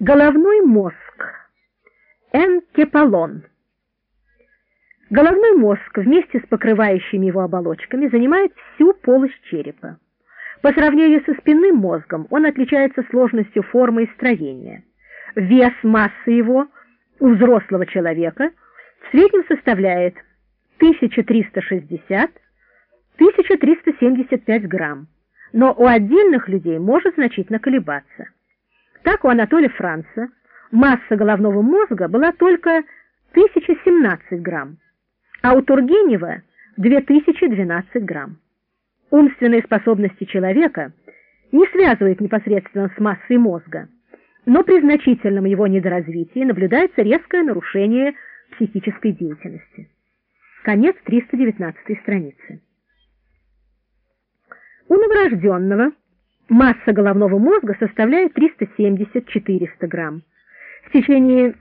Головной мозг. Энкепалон. Головной мозг вместе с покрывающими его оболочками занимает всю полость черепа. По сравнению со спинным мозгом он отличается сложностью формы и строения. Вес массы его у взрослого человека в среднем составляет 1360-1375 грамм, но у отдельных людей может значительно колебаться. Так у Анатолия Франца масса головного мозга была только 1017 грамм, а у Тургенева 2012 грамм. Умственные способности человека не связывают непосредственно с массой мозга, но при значительном его недоразвитии наблюдается резкое нарушение психической деятельности. Конец 319 страницы. У новорожденного Масса головного мозга составляет 370-400 грамм. В течение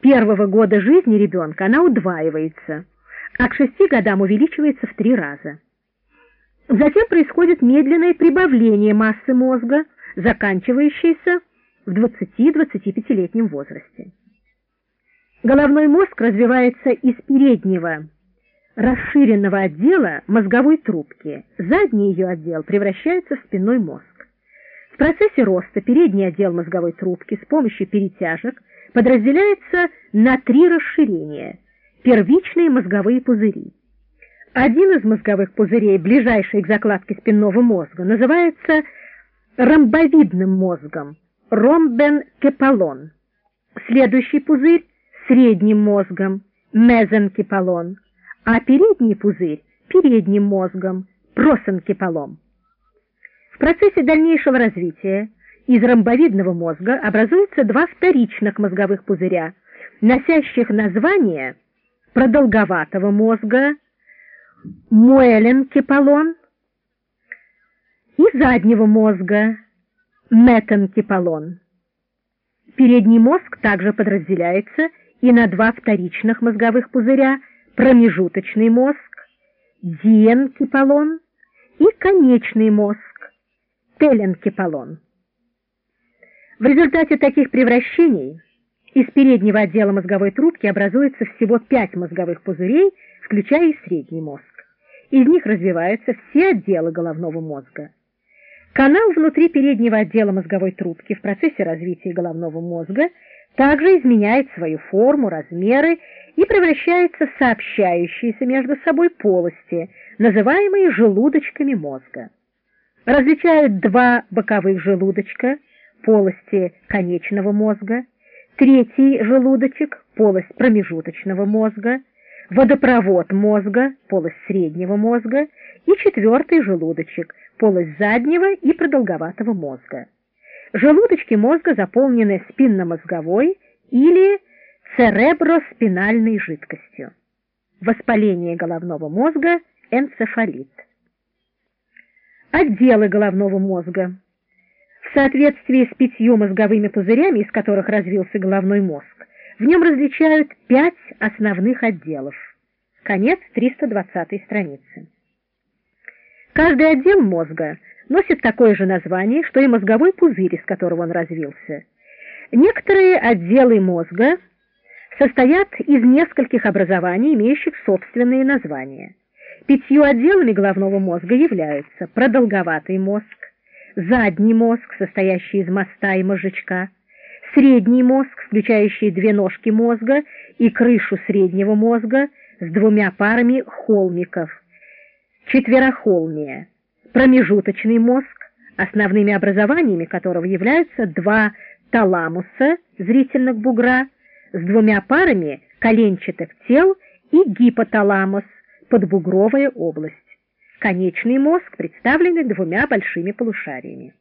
первого года жизни ребенка она удваивается, а к 6 годам увеличивается в три раза. Затем происходит медленное прибавление массы мозга, заканчивающееся в 20-25-летнем возрасте. Головной мозг развивается из переднего расширенного отдела мозговой трубки. Задний ее отдел превращается в спинной мозг. В процессе роста передний отдел мозговой трубки с помощью перетяжек подразделяется на три расширения – первичные мозговые пузыри. Один из мозговых пузырей, ближайший к закладке спинного мозга, называется ромбовидным мозгом – ромбенкепалон. Следующий пузырь – средним мозгом – мезенкепалон, а передний пузырь – передним мозгом – просенкепалом. В процессе дальнейшего развития из ромбовидного мозга образуются два вторичных мозговых пузыря, носящих название продолговатого мозга муэленкепалон и заднего мозга метенкепалон. Передний мозг также подразделяется и на два вторичных мозговых пузыря промежуточный мозг, диенкепалон и конечный мозг, теленкепалон. В результате таких превращений из переднего отдела мозговой трубки образуется всего пять мозговых пузырей, включая и средний мозг. Из них развиваются все отделы головного мозга. Канал внутри переднего отдела мозговой трубки в процессе развития головного мозга также изменяет свою форму, размеры и превращается в сообщающиеся между собой полости, называемые желудочками мозга различают два боковых желудочка, полости конечного мозга, третий желудочек, полость промежуточного мозга, водопровод мозга, полость среднего мозга и четвертый желудочек, полость заднего и продолговатого мозга. Желудочки мозга заполнены спинномозговой или цереброспинальной жидкостью. Воспаление головного мозга – энцефалит отделы головного мозга. В соответствии с пятью мозговыми пузырями, из которых развился головной мозг, в нем различают пять основных отделов. Конец 320 страницы. Каждый отдел мозга носит такое же название, что и мозговой пузырь, из которого он развился. Некоторые отделы мозга состоят из нескольких образований, имеющих собственные названия. Пятью отделами головного мозга являются продолговатый мозг, задний мозг, состоящий из моста и мозжечка, средний мозг, включающий две ножки мозга и крышу среднего мозга с двумя парами холмиков, четверохолмия, промежуточный мозг, основными образованиями которого являются два таламуса зрительных бугра с двумя парами коленчатых тел и гипоталамус подбугровая область. Конечный мозг представленный двумя большими полушариями.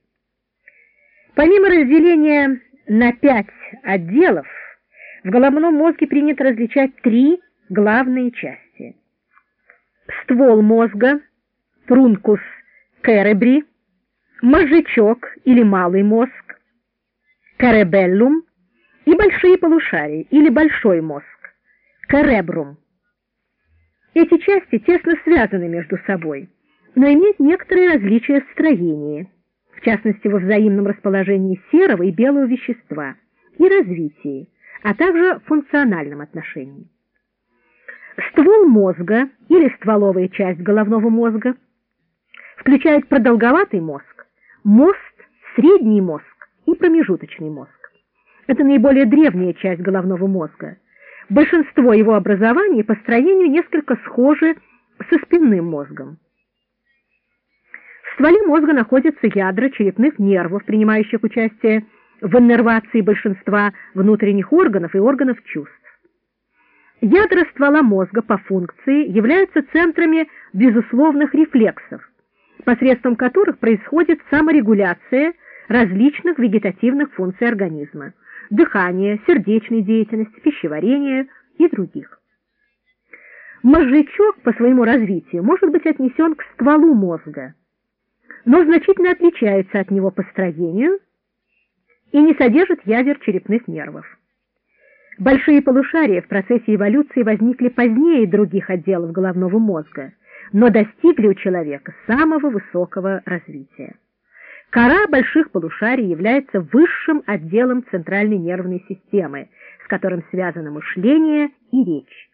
Помимо разделения на пять отделов, в головном мозге принято различать три главные части. Ствол мозга, трункус керебри, мозжечок или малый мозг, каребеллум и большие полушария или большой мозг, каребрум. Эти части тесно связаны между собой, но имеют некоторые различия в строении, в частности во взаимном расположении серого и белого вещества и развитии, а также функциональном отношении. Ствол мозга или стволовая часть головного мозга включает продолговатый мозг, мост, средний мозг и промежуточный мозг. Это наиболее древняя часть головного мозга. Большинство его образований по строению несколько схожи со спинным мозгом. В стволе мозга находятся ядра черепных нервов, принимающих участие в иннервации большинства внутренних органов и органов чувств. Ядра ствола мозга по функции являются центрами безусловных рефлексов, посредством которых происходит саморегуляция различных вегетативных функций организма – дыхания, сердечной деятельности, пищеварения и других. Мозжечок по своему развитию может быть отнесен к стволу мозга, но значительно отличается от него по строению и не содержит ядер черепных нервов. Большие полушария в процессе эволюции возникли позднее других отделов головного мозга, но достигли у человека самого высокого развития. Кора больших полушарий является высшим отделом центральной нервной системы, с которым связано мышление и речь.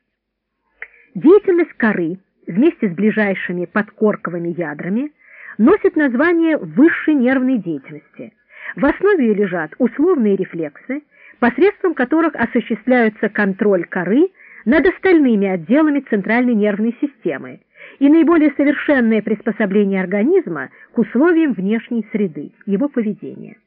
Деятельность коры вместе с ближайшими подкорковыми ядрами носит название высшей нервной деятельности. В основе ее лежат условные рефлексы, посредством которых осуществляется контроль коры над остальными отделами центральной нервной системы и наиболее совершенное приспособление организма к условиям внешней среды, его поведения.